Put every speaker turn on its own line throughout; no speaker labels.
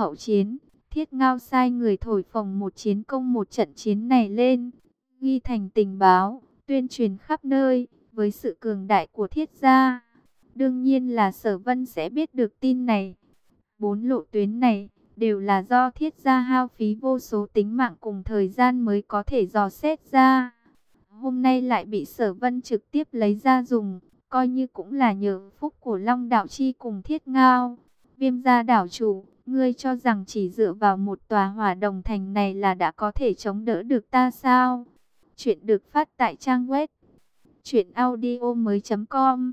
Hậu chiến, thiết ngao sai người thổi phồng một chiến công một trận chiến này lên, ghi thành tình báo, tuyên truyền khắp nơi, với sự cường đại của thiết gia. Đương nhiên là sở vân sẽ biết được tin này. Bốn lộ tuyến này đều là do thiết gia hao phí vô số tính mạng cùng thời gian mới có thể dò xét ra. Hôm nay lại bị sở vân trực tiếp lấy ra dùng, coi như cũng là nhờ phúc của Long Đạo Chi cùng thiết ngao. Viêm gia đảo chủ, ngươi cho rằng chỉ dựa vào một tòa hỏa đồng thành này là đã có thể chống đỡ được ta sao? Chuyện được phát tại trang web truyệnaudiomoi.com.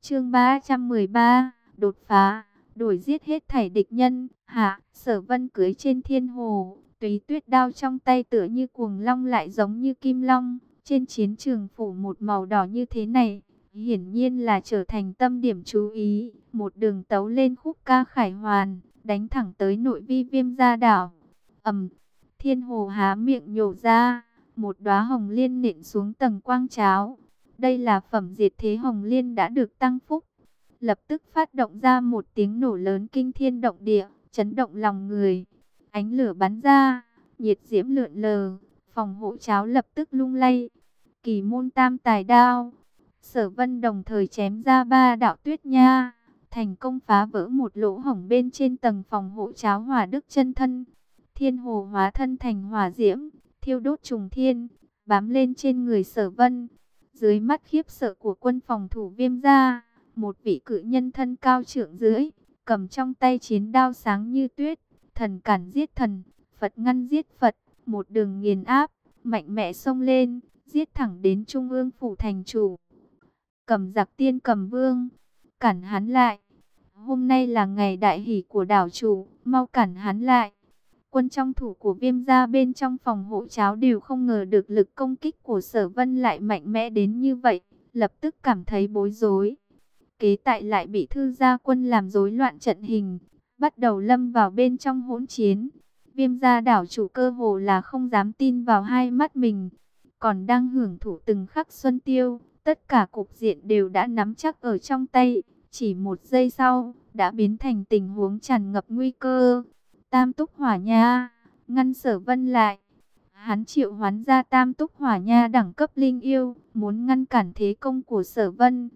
Chương 313, đột phá, đuổi giết hết thảy địch nhân. Hạ, Sở Vân cưới trên thiên hồ, tùy tuyết đao trong tay tựa như cuồng long lại giống như kim long, trên chiến trường phủ một màu đỏ như thế này, hiển nhiên là trở thành tâm điểm chú ý, một đường tấu lên khúc ca khải hoàn, đánh thẳng tới nội vi viêm gia đảo. Ầm, thiên hồ há miệng nhổ ra, một đóa hồng liên nện xuống tầng quang cháo. Đây là phẩm diệt thế hồng liên đã được tăng phúc. Lập tức phát động ra một tiếng nổ lớn kinh thiên động địa, chấn động lòng người. Ánh lửa bắn ra, nhiệt diễm lượn lờ, phòng hộ cháo lập tức lung lay. Kỳ môn tam tài đao, sở vân đồng thời chém ra ba đạo tuyết nha, thành công phá vỡ một lỗ hổng bên trên tầng phòng hộ cháo hỏa đức chân thân. Thiên hồ hóa thân thành hỏa diễm, thiêu đốt trùng thiên, bám lên trên người sở vân. Dưới mắt khiếp sợ của quân phòng thủ viêm gia, một vị cự nhân thân cao trượng dưới, cầm trong tay chiến đao sáng như tuyết, thần cản giết thần, Phật ngăn giết Phật, một đường nghiền áp, mạnh mẽ xông lên, giết thẳng đến trung ương phủ thành chủ. Cầm giặc tiên cầm vương, cản hắn lại. Hôm nay là ngày đại hỷ của đảo chủ, mau cản hắn lại. Quân trong thủ của viêm gia bên trong phòng hộ cháo đều không ngờ được lực công kích của sở vân lại mạnh mẽ đến như vậy, lập tức cảm thấy bối rối. Kế tại lại bị thư gia quân làm rối loạn trận hình, bắt đầu lâm vào bên trong hỗn chiến. Viêm gia đảo chủ cơ hồ là không dám tin vào hai mắt mình, còn đang hưởng thụ từng khắc xuân tiêu, tất cả cục diện đều đã nắm chắc ở trong tay, chỉ một giây sau, đã biến thành tình huống tràn ngập nguy cơ. Tam túc hỏa nha, ngăn sở vân lại. Hắn triệu hoán ra tam túc hỏa nha đẳng cấp linh yêu, muốn ngăn cản thế công của sở vân.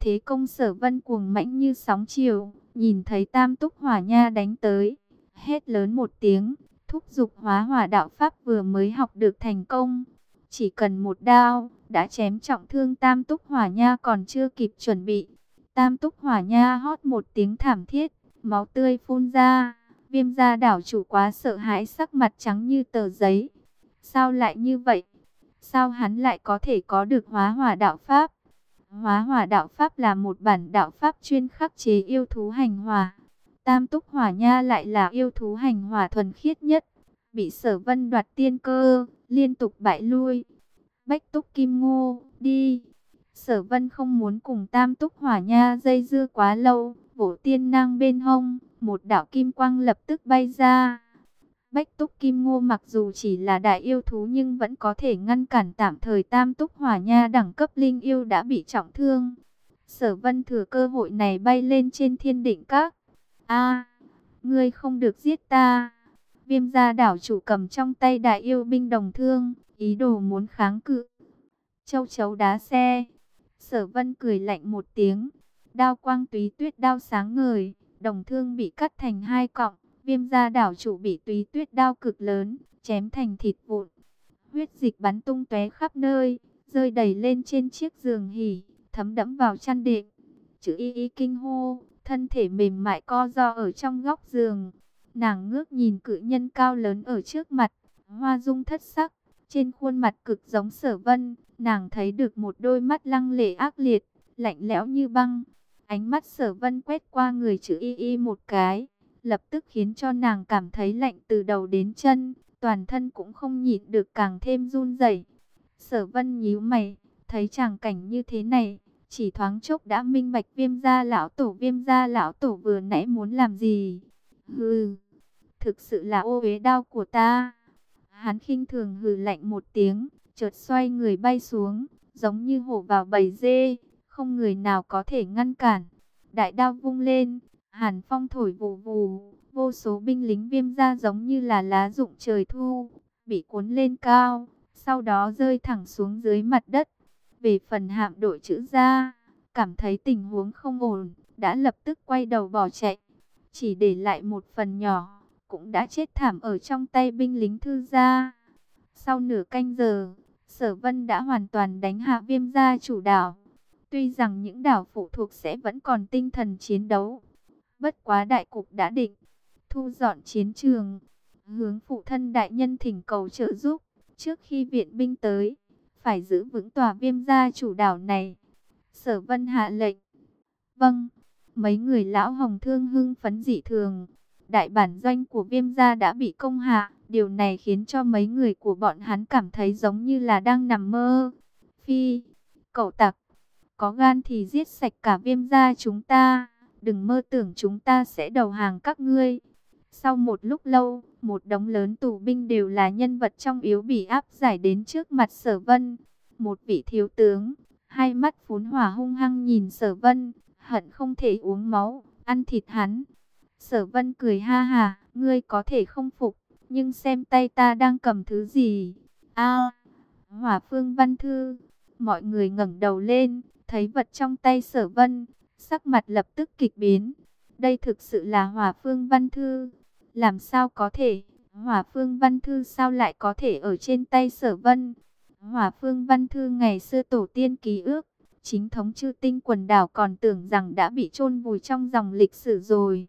Thế công sở vân cuồng mãnh như sóng chiều, nhìn thấy tam túc hỏa nha đánh tới. Hét lớn một tiếng, thúc dục hóa hỏa đạo pháp vừa mới học được thành công. Chỉ cần một đao, đã chém trọng thương tam túc hỏa nha còn chưa kịp chuẩn bị. Tam túc hỏa nha hót một tiếng thảm thiết, máu tươi phun ra. Viêm gia đảo chủ quá sợ hãi sắc mặt trắng như tờ giấy. Sao lại như vậy? Sao hắn lại có thể có được hóa hỏa đạo pháp? Hóa hỏa đạo pháp là một bản đạo pháp chuyên khắc chế yêu thú hành hỏa. Tam túc hỏa nha lại là yêu thú hành hỏa thuần khiết nhất. Bị sở vân đoạt tiên cơ, liên tục bại lui. Bách túc kim ngô, đi. Sở vân không muốn cùng tam túc hỏa nha dây dưa quá lâu, vỗ tiên nang bên hông, một đạo kim quang lập tức bay ra. Bách túc kim ngô mặc dù chỉ là đại yêu thú nhưng vẫn có thể ngăn cản tạm thời tam túc hỏa nha đẳng cấp linh yêu đã bị trọng thương. Sở vân thừa cơ hội này bay lên trên thiên định các. a ngươi không được giết ta. Viêm gia đảo chủ cầm trong tay đại yêu binh đồng thương, ý đồ muốn kháng cự. Châu chấu đá xe. Sở vân cười lạnh một tiếng. Đao quang túy tuyết đao sáng ngời đồng thương bị cắt thành hai cọng, viêm da đảo chủ bị túy tuyết đao cực lớn, chém thành thịt vụn. Huyết dịch bắn tung tóe khắp nơi, rơi đầy lên trên chiếc giường hỉ, thấm đẫm vào chăn đệm. Chữ y y kinh hô, thân thể mềm mại co do ở trong góc giường. Nàng ngước nhìn cự nhân cao lớn ở trước mặt, hoa dung thất sắc, trên khuôn mặt cực giống sở vân, nàng thấy được một đôi mắt lăng lệ ác liệt, lạnh lẽo như băng. Ánh mắt sở vân quét qua người chữ y y một cái, lập tức khiến cho nàng cảm thấy lạnh từ đầu đến chân, toàn thân cũng không nhịn được càng thêm run rẩy. Sở vân nhíu mày, thấy chàng cảnh như thế này, chỉ thoáng chốc đã minh bạch viêm gia lão tổ viêm gia lão tổ vừa nãy muốn làm gì. Hừ, thực sự là ô uế đau của ta. Hắn khinh thường hừ lạnh một tiếng, chợt xoay người bay xuống, giống như hổ vào bầy dê, không người nào có thể ngăn cản. Đại đao vung lên, hàn phong thổi vù vù, Vô số binh lính viêm ra giống như là lá rụng trời thu, bị cuốn lên cao, sau đó rơi thẳng xuống dưới mặt đất. Về phần hạm đội chữ ra, cảm thấy tình huống không ổn, đã lập tức quay đầu bỏ chạy. Chỉ để lại một phần nhỏ, cũng đã chết thảm ở trong tay binh lính thư gia. Sau nửa canh giờ, Sở Vân đã hoàn toàn đánh hạ viêm gia chủ đảo. Tuy rằng những đảo phụ thuộc sẽ vẫn còn tinh thần chiến đấu. Bất quá đại cục đã định, thu dọn chiến trường, hướng phụ thân đại nhân thỉnh cầu trợ giúp. Trước khi viện binh tới, phải giữ vững tòa viêm gia chủ đảo này. Sở Vân hạ lệnh. Vâng, mấy người lão hồng thương hưng phấn dị thường. Đại bản doanh của viêm gia đã bị công hạ. Điều này khiến cho mấy người của bọn hắn cảm thấy giống như là đang nằm mơ. Phi, cậu tặc, có gan thì giết sạch cả viêm gia chúng ta. Đừng mơ tưởng chúng ta sẽ đầu hàng các ngươi. Sau một lúc lâu, một đống lớn tù binh đều là nhân vật trong yếu bị áp giải đến trước mặt sở vân. Một vị thiếu tướng, hai mắt phún hỏa hung hăng nhìn sở vân, hận không thể uống máu, ăn thịt hắn. Sở vân cười ha ha, ngươi có thể không phục, nhưng xem tay ta đang cầm thứ gì. A, hỏa phương văn thư, mọi người ngẩng đầu lên, thấy vật trong tay sở vân, sắc mặt lập tức kịch biến. Đây thực sự là hỏa phương văn thư, làm sao có thể, hỏa phương văn thư sao lại có thể ở trên tay sở vân. Hỏa phương văn thư ngày xưa tổ tiên ký ước, chính thống chư tinh quần đảo còn tưởng rằng đã bị chôn vùi trong dòng lịch sử rồi.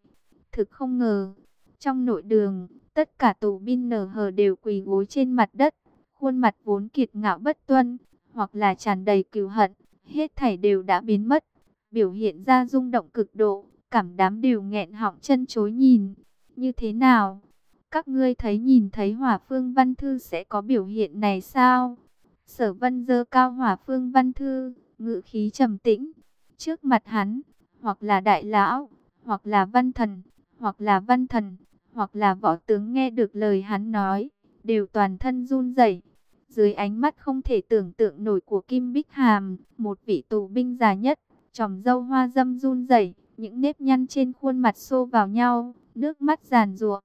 Thực không ngờ, trong nội đường, tất cả tù binh nở hờ đều quỳ gối trên mặt đất, khuôn mặt vốn kiệt ngạo bất tuân, hoặc là tràn đầy cừu hận, hết thảy đều đã biến mất, biểu hiện ra rung động cực độ, cảm đám đều nghẹn họng chân chối nhìn. Như thế nào? Các ngươi thấy nhìn thấy hỏa phương văn thư sẽ có biểu hiện này sao? Sở vân dơ cao hỏa phương văn thư, ngự khí trầm tĩnh. Trước mặt hắn, hoặc là đại lão, hoặc là văn thần, hoặc là văn thần, hoặc là võ tướng nghe được lời hắn nói, đều toàn thân run rẩy. Dưới ánh mắt không thể tưởng tượng nổi của Kim Bích Hàm, một vị tù binh già nhất, tròm dâu hoa dâm run rẩy, những nếp nhăn trên khuôn mặt xô vào nhau, nước mắt giàn ruộng.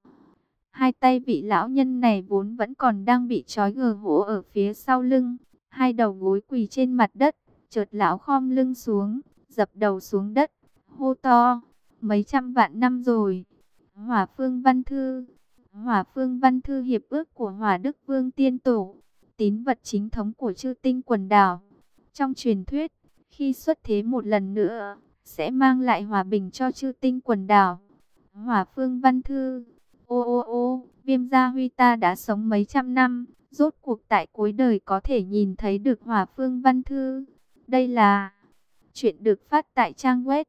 Hai tay vị lão nhân này vốn vẫn còn đang bị trói gờ hổ ở phía sau lưng, hai đầu gối quỳ trên mặt đất, chợt lão khom lưng xuống, dập đầu xuống đất, hô to, mấy trăm vạn năm rồi. Hỏa Phương Văn Thư Hỏa Phương Văn Thư hiệp ước của Hỏa Đức Vương Tiên Tổ, tín vật chính thống của chư tinh quần đảo. Trong truyền thuyết, khi xuất thế một lần nữa, sẽ mang lại hòa bình cho chư tinh quần đảo. Hỏa Phương Văn Thư Ô ô ô, viêm gia huy ta đã sống mấy trăm năm, rốt cuộc tại cuối đời có thể nhìn thấy được Hỏa Phương Văn Thư. Đây là chuyện được phát tại trang web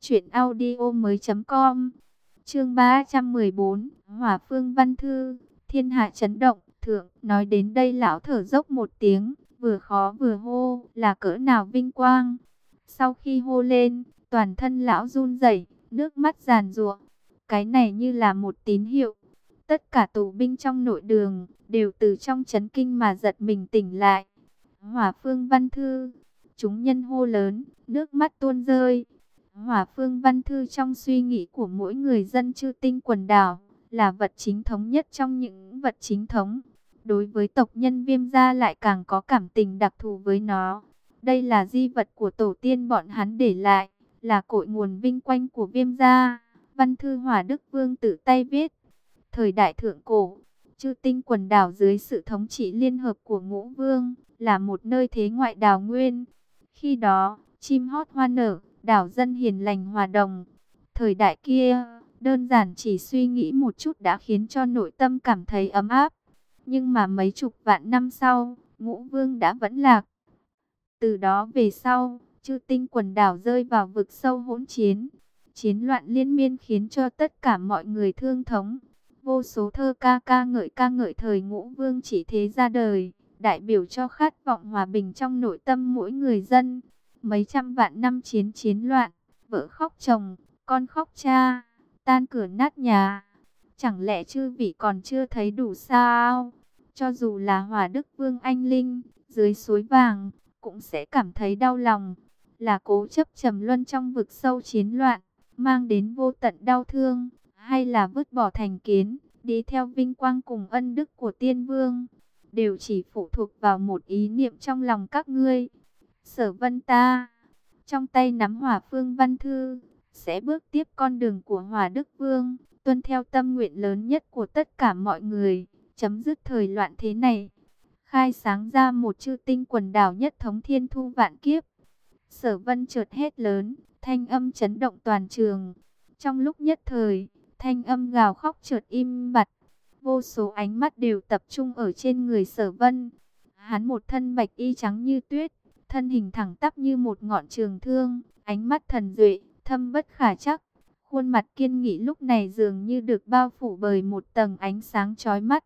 truyệnaudiomoi.com. Chương 314, Hỏa Phương Văn Thư, Thiên hạ chấn động, thượng, nói đến đây lão thở dốc một tiếng, vừa khó vừa hô, là cỡ nào vinh quang. Sau khi hô lên, toàn thân lão run rẩy, nước mắt giàn ruộng Cái này như là một tín hiệu. Tất cả tù binh trong nội đường đều từ trong chấn kinh mà giật mình tỉnh lại. Hỏa Phương Văn Thư, chúng nhân hô lớn, nước mắt tuôn rơi. Hỏa Phương Văn Thư trong suy nghĩ của mỗi người dân chư tinh quần đảo là vật chính thống nhất trong những vật chính thống. Đối với tộc nhân viêm gia lại càng có cảm tình đặc thù với nó. Đây là di vật của tổ tiên bọn hắn để lại, là cội nguồn vinh quanh của viêm gia. Văn thư hỏa Đức Vương tự tay viết. Thời đại thượng cổ, chư tinh quần đảo dưới sự thống trị liên hợp của ngũ vương, là một nơi thế ngoại đào nguyên. Khi đó, chim hót hoa nở, đảo dân hiền lành hòa đồng. Thời đại kia, đơn giản chỉ suy nghĩ một chút đã khiến cho nội tâm cảm thấy ấm áp. Nhưng mà mấy chục vạn năm sau, ngũ vương đã vẫn lạc. Từ đó về sau, chư tinh quần đảo rơi vào vực sâu hỗn chiến. Chiến loạn liên miên khiến cho tất cả mọi người thương thống. Vô số thơ ca ca ngợi ca ngợi thời ngũ vương chỉ thế ra đời, đại biểu cho khát vọng hòa bình trong nội tâm mỗi người dân. Mấy trăm vạn năm chiến chiến loạn, vợ khóc chồng, con khóc cha, tan cửa nát nhà. Chẳng lẽ chư vị còn chưa thấy đủ sao? Cho dù là hòa đức vương anh linh, dưới suối vàng, cũng sẽ cảm thấy đau lòng. Là cố chấp trầm luân trong vực sâu chiến loạn, mang đến vô tận đau thương. hay là vứt bỏ thành kiến, đi theo vinh quang cùng ân đức của tiên vương, đều chỉ phụ thuộc vào một ý niệm trong lòng các ngươi. Sở vân ta, trong tay nắm hỏa phương văn thư, sẽ bước tiếp con đường của hỏa đức vương, tuân theo tâm nguyện lớn nhất của tất cả mọi người, chấm dứt thời loạn thế này. Khai sáng ra một chư tinh quần đảo nhất thống thiên thu vạn kiếp. Sở vân trượt hết lớn, thanh âm chấn động toàn trường. Trong lúc nhất thời, thanh âm gào khóc trượt im bặt. Vô số ánh mắt đều tập trung ở trên người sở vân. Hắn một thân bạch y trắng như tuyết, thân hình thẳng tắp như một ngọn trường thương, ánh mắt thần duệ, thâm bất khả chắc. Khuôn mặt kiên nghị lúc này dường như được bao phủ bởi một tầng ánh sáng chói mắt.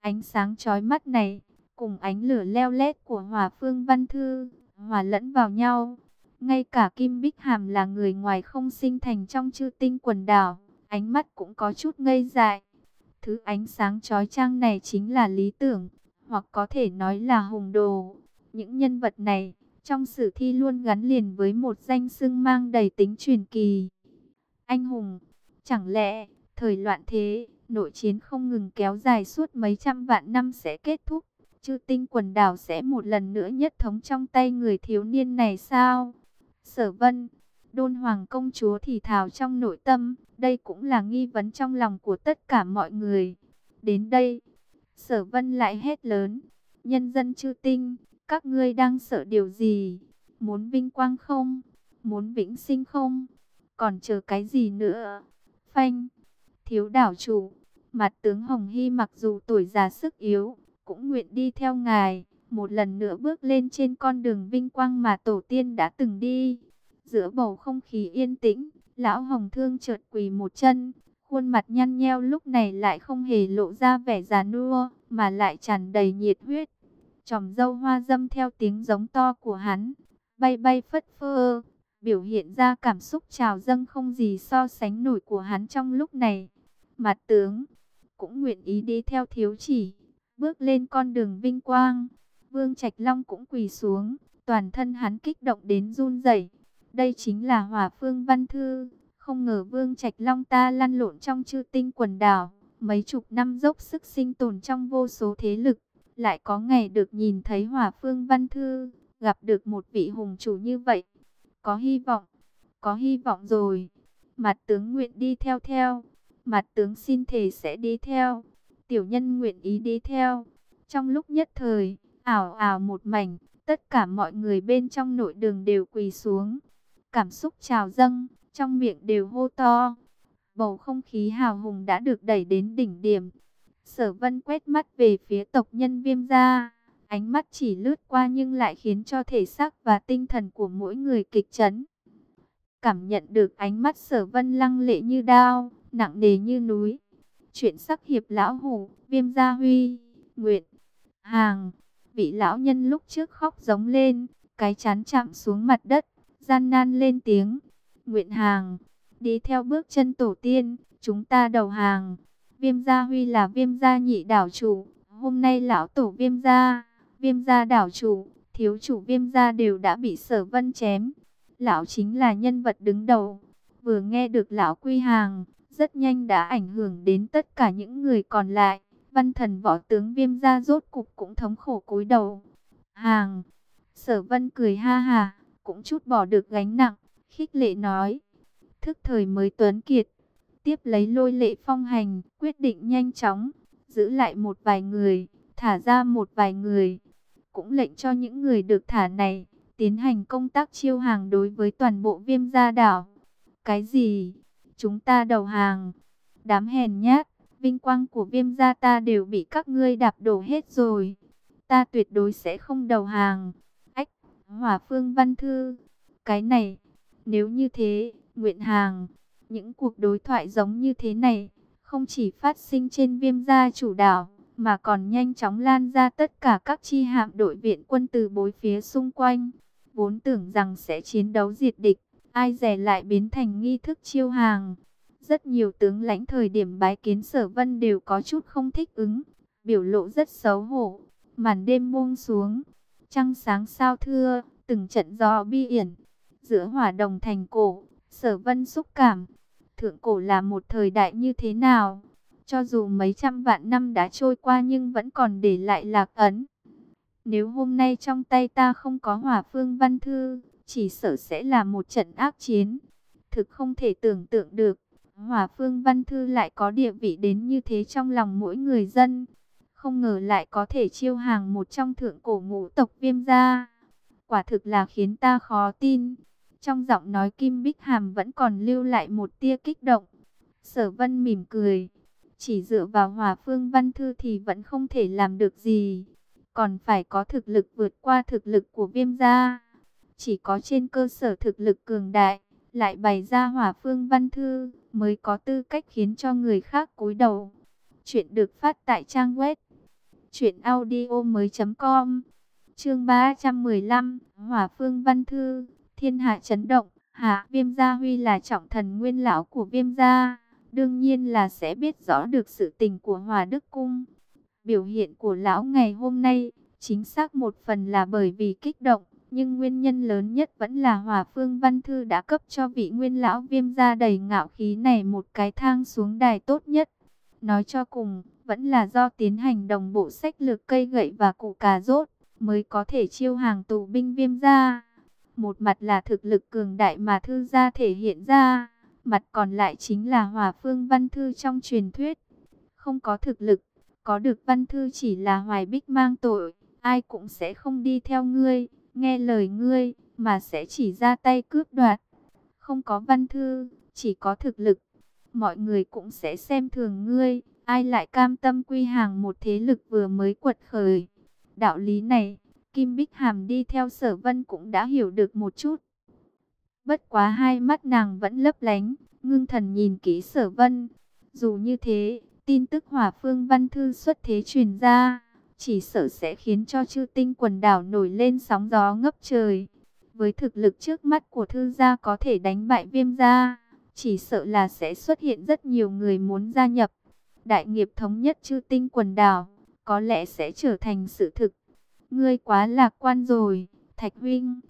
Ánh sáng chói mắt này, cùng ánh lửa leo lét của hỏa phương văn thư, hòa lẫn vào nhau. Ngay cả Kim Bích Hàm là người ngoài không sinh thành trong chư tinh quần đảo, ánh mắt cũng có chút ngây dại. Thứ ánh sáng chói trang này chính là lý tưởng, hoặc có thể nói là hùng đồ. Những nhân vật này, trong sử thi luôn gắn liền với một danh xưng mang đầy tính truyền kỳ. Anh hùng, chẳng lẽ, thời loạn thế, nội chiến không ngừng kéo dài suốt mấy trăm vạn năm sẽ kết thúc, chư tinh quần đảo sẽ một lần nữa nhất thống trong tay người thiếu niên này sao? Sở vân, đôn hoàng công chúa thì thào trong nội tâm, đây cũng là nghi vấn trong lòng của tất cả mọi người. Đến đây, sở vân lại hét lớn, nhân dân chư tinh, các ngươi đang sợ điều gì? Muốn vinh quang không? Muốn vĩnh sinh không? Còn chờ cái gì nữa? Phanh, thiếu đảo chủ, mặt tướng Hồng Hy mặc dù tuổi già sức yếu, cũng nguyện đi theo ngài, một lần nữa bước lên trên con đường vinh quang mà tổ tiên đã từng đi. Giữa bầu không khí yên tĩnh, lão Hồng Thương chợt quỳ một chân, khuôn mặt nhăn nheo lúc này lại không hề lộ ra vẻ già nua, mà lại tràn đầy nhiệt huyết. Chòm dâu hoa dâm theo tiếng giống to của hắn, bay bay phất phơ, biểu hiện ra cảm xúc trào dâng không gì so sánh nổi của hắn trong lúc này. Mặt tướng cũng nguyện ý đi theo thiếu chỉ, bước lên con đường vinh quang. Vương Trạch Long cũng quỳ xuống, toàn thân hắn kích động đến run rẩy. Đây chính là Hỏa Phương Văn Thư, không ngờ Vương Trạch Long ta lăn lộn trong chư tinh quần đảo, mấy chục năm dốc sức sinh tồn trong vô số thế lực, lại có ngày được nhìn thấy hòa Phương Văn Thư, gặp được một vị hùng chủ như vậy. Có hy vọng, có hy vọng rồi. Mặt tướng nguyện đi theo theo, mặt tướng xin thề sẽ đi theo. Tiểu nhân nguyện ý đi theo. Trong lúc nhất thời, ảo ảo một mảnh, tất cả mọi người bên trong nội đường đều quỳ xuống. Cảm xúc trào dâng, trong miệng đều hô to. Bầu không khí hào hùng đã được đẩy đến đỉnh điểm. Sở vân quét mắt về phía tộc nhân viêm gia. Ánh mắt chỉ lướt qua nhưng lại khiến cho thể xác và tinh thần của mỗi người kịch chấn. Cảm nhận được ánh mắt sở vân lăng lệ như đao, nặng nề như núi. Chuyện sắc hiệp lão hủ, viêm gia huy, nguyện, hàng. Vị lão nhân lúc trước khóc giống lên, cái chán chạm xuống mặt đất, gian nan lên tiếng. Nguyện hàng, đi theo bước chân tổ tiên, chúng ta đầu hàng. Viêm gia huy là viêm gia nhị đảo chủ, hôm nay lão tổ viêm gia viêm gia đảo chủ, thiếu chủ viêm gia đều đã bị sở vân chém. Lão chính là nhân vật đứng đầu. Vừa nghe được lão quy hàng, rất nhanh đã ảnh hưởng đến tất cả những người còn lại. Văn thần võ tướng viêm gia rốt cục cũng thống khổ cúi đầu. Hàng, sở vân cười ha ha, cũng chút bỏ được gánh nặng, khích lệ nói. Thức thời mới tuấn kiệt, tiếp lấy lôi lệ phong hành, quyết định nhanh chóng, giữ lại một vài người, thả ra một vài người cũng lệnh cho những người được thả này tiến hành công tác chiêu hàng đối với toàn bộ viêm gia đảo. Cái gì? Chúng ta đầu hàng. Đám hèn nhát, vinh quang của viêm gia ta đều bị các ngươi đạp đổ hết rồi. Ta tuyệt đối sẽ không đầu hàng. Ách, hỏa phương văn thư. Cái này, nếu như thế, nguyện hàng. Những cuộc đối thoại giống như thế này, không chỉ phát sinh trên viêm gia chủ đảo, mà còn nhanh chóng lan ra tất cả các chi hạm đội viện quân từ bối phía xung quanh. Vốn tưởng rằng sẽ chiến đấu diệt địch, ai rẻ lại biến thành nghi thức chiêu hàng. Rất nhiều tướng lãnh thời điểm bái kiến sở vân đều có chút không thích ứng, biểu lộ rất xấu hổ. Màn đêm buông xuống, trăng sáng sao thưa, từng trận gió bi yển. Giữa hỏa đồng thành cổ, sở vân xúc cảm, thượng cổ là một thời đại như thế nào. Cho dù mấy trăm vạn năm đã trôi qua nhưng vẫn còn để lại lạc ấn. Nếu hôm nay trong tay ta không có hỏa phương văn thư, chỉ sợ sẽ là một trận ác chiến. Thực không thể tưởng tượng được, hỏa phương văn thư lại có địa vị đến như thế trong lòng mỗi người dân. Không ngờ lại có thể chiêu hàng một trong thượng cổ ngũ tộc viêm gia. Quả thực là khiến ta khó tin. Trong giọng nói Kim Bích Hàm vẫn còn lưu lại một tia kích động. Sở vân mỉm cười. Chỉ dựa vào hòa phương văn thư thì vẫn không thể làm được gì. Còn phải có thực lực vượt qua thực lực của viêm gia. Chỉ có trên cơ sở thực lực cường đại, lại bày ra Hòa phương văn thư, mới có tư cách khiến cho người khác cúi đầu. Chuyện được phát tại trang web truyệnaudiomoi.com. Chương 315, Hỏa Phương Văn Thư, Thiên hạ chấn động, Hạ Viêm gia Huy là trọng thần nguyên lão của Viêm gia, đương nhiên là sẽ biết rõ được sự tình của Hòa Đức cung. Biểu hiện của lão ngày hôm nay, chính xác một phần là bởi vì kích động, nhưng nguyên nhân lớn nhất vẫn là Hòa Phương Văn Thư đã cấp cho vị nguyên lão Viêm gia đầy ngạo khí này một cái thang xuống đài tốt nhất. Nói cho cùng, vẫn là do tiến hành đồng bộ sách lược cây gậy và củ cà rốt, mới có thể chiêu hàng tù binh viêm gia. Một mặt là thực lực cường đại mà thư gia thể hiện ra, mặt còn lại chính là hòa phương văn thư trong truyền thuyết. Không có thực lực, có được văn thư chỉ là hoài bích mang tội, ai cũng sẽ không đi theo ngươi, nghe lời ngươi, mà sẽ chỉ ra tay cướp đoạt. Không có văn thư, chỉ có thực lực, mọi người cũng sẽ xem thường ngươi, ai lại cam tâm quy hàng một thế lực vừa mới quật khởi. Đạo lý này, Kim Bích Hàm đi theo sở vân cũng đã hiểu được một chút. Bất quá hai mắt nàng vẫn lấp lánh, ngưng thần nhìn kỹ sở vân. Dù như thế, tin tức hỏa phương văn thư xuất thế truyền ra, chỉ sợ sẽ khiến cho chư tinh quần đảo nổi lên sóng gió ngấp trời. Với thực lực trước mắt của thư gia có thể đánh bại viêm gia, chỉ sợ là sẽ xuất hiện rất nhiều người muốn gia nhập. Đại nghiệp thống nhất chư tinh quần đảo, có lẽ sẽ trở thành sự thực. Ngươi quá lạc quan rồi, Thạch Huynh.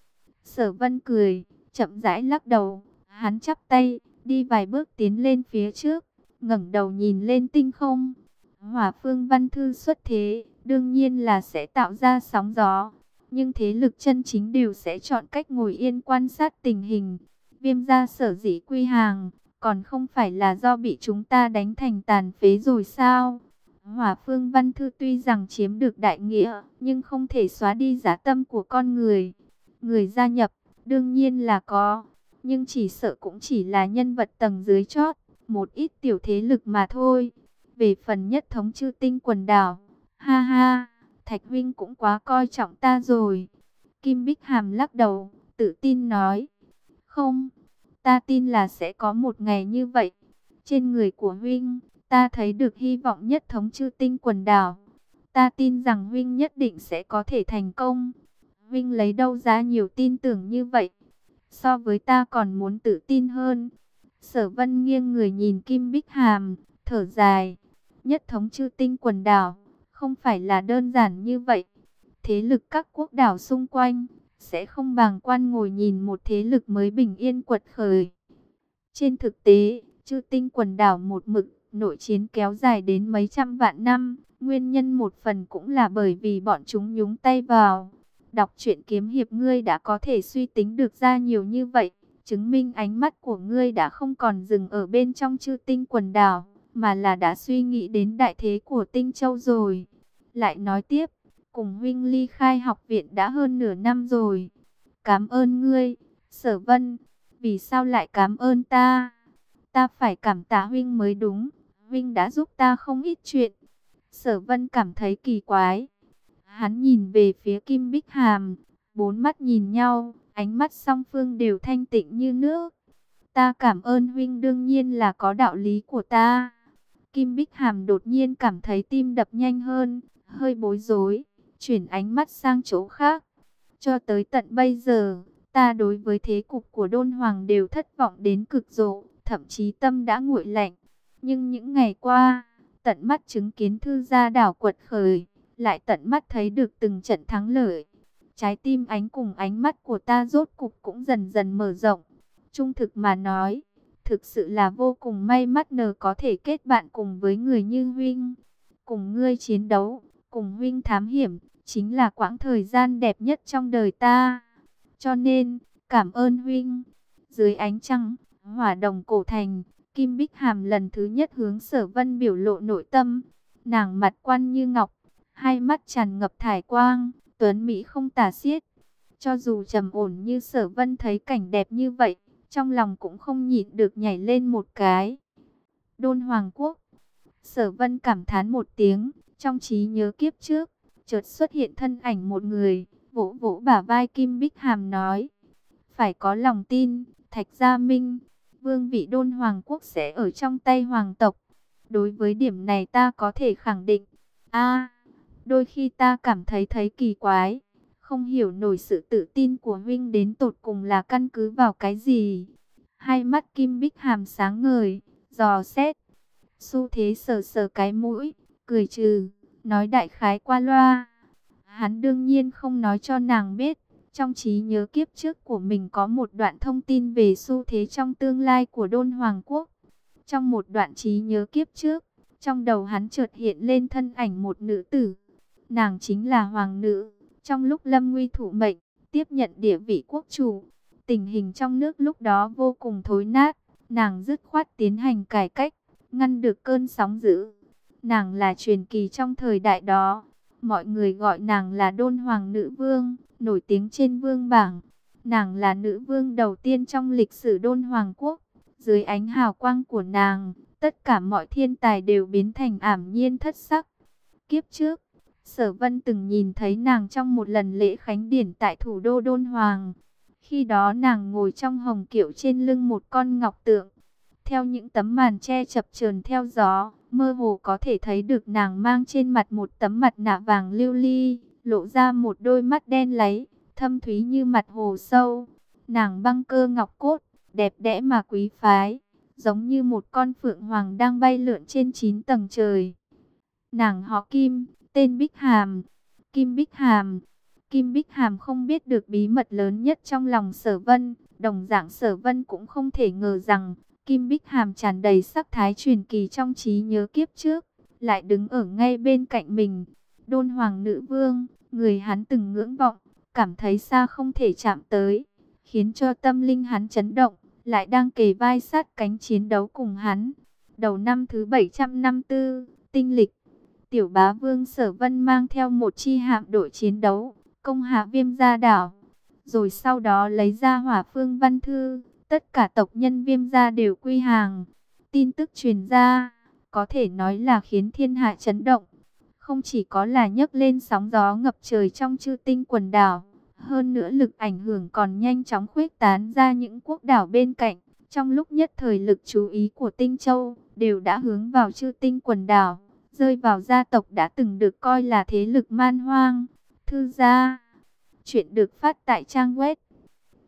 Sở vân cười, chậm rãi lắc đầu. Hắn chắp tay, đi vài bước tiến lên phía trước, ngẩng đầu nhìn lên tinh không. Hỏa phương văn thư xuất thế, đương nhiên là sẽ tạo ra sóng gió. Nhưng thế lực chân chính đều sẽ chọn cách ngồi yên quan sát tình hình. Viêm gia sở dĩ quy hàng, còn không phải là do bị chúng ta đánh thành tàn phế rồi sao? Hỏa Phương Văn Thư tuy rằng chiếm được đại nghĩa, nhưng không thể xóa đi giá tâm của con người. Người gia nhập, đương nhiên là có, nhưng chỉ sợ cũng chỉ là nhân vật tầng dưới chót, một ít tiểu thế lực mà thôi. Về phần nhất thống chư tinh quần đảo, ha ha, Thạch Huynh cũng quá coi trọng ta rồi. Kim Bích Hàm lắc đầu, tự tin nói, không, ta tin là sẽ có một ngày như vậy. Trên người của Huynh, ta thấy được hy vọng nhất thống chư tinh quần đảo. Ta tin rằng huynh nhất định sẽ có thể thành công. Huynh lấy đâu ra nhiều tin tưởng như vậy? So với ta còn muốn tự tin hơn. Sở vân nghiêng người nhìn Kim Bích Hàm, thở dài. Nhất thống chư tinh quần đảo, không phải là đơn giản như vậy. Thế lực các quốc đảo xung quanh, sẽ không bàng quan ngồi nhìn một thế lực mới bình yên quật khởi. Trên thực tế, chư tinh quần đảo một mực Nội chiến kéo dài đến mấy trăm vạn năm, nguyên nhân một phần cũng là bởi vì bọn chúng nhúng tay vào. Đọc truyện kiếm hiệp ngươi đã có thể suy tính được ra nhiều như vậy, chứng minh ánh mắt của ngươi đã không còn dừng ở bên trong chư tinh quần đảo, mà là đã suy nghĩ đến đại thế của tinh châu rồi. Lại nói tiếp, cùng huynh ly khai học viện đã hơn nửa năm rồi. Cảm ơn ngươi, sở vân, vì sao lại cảm ơn ta? Ta phải cảm tạ huynh mới đúng. Vinh đã giúp ta không ít chuyện. Sở vân cảm thấy kỳ quái. Hắn nhìn về phía Kim Bích Hàm, bốn mắt nhìn nhau, ánh mắt song phương đều thanh tịnh như nước. Ta cảm ơn huynh đương nhiên là có đạo lý của ta. Kim Bích Hàm đột nhiên cảm thấy tim đập nhanh hơn, hơi bối rối, chuyển ánh mắt sang chỗ khác. Cho tới tận bây giờ, ta đối với thế cục của đôn hoàng đều thất vọng đến cực độ, thậm chí tâm đã nguội lạnh. Nhưng những ngày qua, tận mắt chứng kiến thư gia đảo quật khởi, lại tận mắt thấy được từng trận thắng lợi. Trái tim ánh cùng ánh mắt của ta rốt cục cũng dần dần mở rộng. Trung thực mà nói, Thực sự là vô cùng may mắn nờ có thể kết bạn cùng với người như huynh. Cùng ngươi chiến đấu, cùng huynh thám hiểm, chính là quãng thời gian đẹp nhất trong đời ta. Cho nên, cảm ơn huynh. Dưới ánh trăng, hỏa đồng cổ thành, Kim Bích Hàm lần thứ nhất hướng sở vân biểu lộ nội tâm. Nàng mặt quan như ngọc, hai mắt tràn ngập thải quang, tuấn Mỹ không tả xiết. Cho dù trầm ổn như sở vân thấy cảnh đẹp như vậy, trong lòng cũng không nhịn được nhảy lên một cái. Đôn Hoàng Quốc Sở vân cảm thán một tiếng, trong trí nhớ kiếp trước, chợt xuất hiện thân ảnh một người, vỗ vỗ bả vai Kim Bích Hàm nói. Phải có lòng tin, Thạch Gia Minh, vương vị đôn Hoàng Quốc sẽ ở trong tay Hoàng tộc. Đối với điểm này ta có thể khẳng định. a đôi khi ta cảm thấy thấy kỳ quái. Không hiểu nổi sự tự tin của huynh đến tột cùng là căn cứ vào cái gì. Hai mắt Kim Bích Hàm sáng ngời, dò xét. Xu thế sờ sờ cái mũi, cười trừ, nói đại khái qua loa. Hắn đương nhiên không nói cho nàng biết. Trong trí nhớ kiếp trước của mình có một đoạn thông tin về xu thế trong tương lai của Đôn Hoàng Quốc. Trong một đoạn trí nhớ kiếp trước, trong đầu hắn chợt hiện lên thân ảnh một nữ tử. Nàng chính là Hoàng nữ. Trong lúc Lâm Nguy thủ mệnh, tiếp nhận địa vị quốc chủ, tình hình trong nước lúc đó vô cùng thối nát. Nàng dứt khoát tiến hành cải cách, ngăn được cơn sóng dữ. Nàng là truyền kỳ trong thời đại đó. Mọi người gọi nàng là Đôn Hoàng Nữ Vương, nổi tiếng trên vương bảng. Nàng là nữ vương đầu tiên trong lịch sử Đôn Hoàng Quốc. Dưới ánh hào quang của nàng, tất cả mọi thiên tài đều biến thành ảm nhiên thất sắc. Kiếp trước, Sở Vân từng nhìn thấy nàng trong một lần lễ khánh điển tại thủ đô Đôn Hoàng. Khi đó nàng ngồi trong hồng kiệu trên lưng một con ngọc tượng. Theo những tấm màn che chập chờn theo gió, mơ hồ có thể thấy được nàng mang trên mặt một tấm mặt nạ vàng lưu ly, lộ ra một đôi mắt đen láy, thâm thúy như mặt hồ sâu. Nàng băng cơ ngọc cốt, đẹp đẽ mà quý phái, giống như một con phượng hoàng đang bay lượn trên chín tầng trời. Nàng họ Kim, tên Bích Hàm, Kim Bích Hàm. Kim Bích Hàm không biết được bí mật lớn nhất trong lòng sở vân, đồng dạng sở vân cũng không thể ngờ rằng, Kim Bích Hàm tràn đầy sắc thái truyền kỳ trong trí nhớ kiếp trước, lại đứng ở ngay bên cạnh mình. Đôn Hoàng Nữ Vương, người hắn từng ngưỡng vọng, cảm thấy xa không thể chạm tới, khiến cho tâm linh hắn chấn động, lại đang kề vai sát cánh chiến đấu cùng hắn. Đầu năm thứ 754, tinh lịch, Tiểu bá vương sở vân mang theo một chi hạm đội chiến đấu, công hạ viêm gia đảo. Rồi sau đó lấy ra hỏa phương văn thư, tất cả tộc nhân viêm gia đều quy hàng. Tin tức truyền ra, có thể nói là khiến thiên hạ chấn động. Không chỉ có là nhấc lên sóng gió ngập trời trong chư tinh quần đảo, hơn nữa lực ảnh hưởng còn nhanh chóng khuếch tán ra những quốc đảo bên cạnh. Trong lúc nhất thời lực chú ý của Tinh Châu đều đã hướng vào chư tinh quần đảo rơi vào gia tộc đã từng được coi là thế lực man hoang. Thư gia, chuyện được phát tại trang web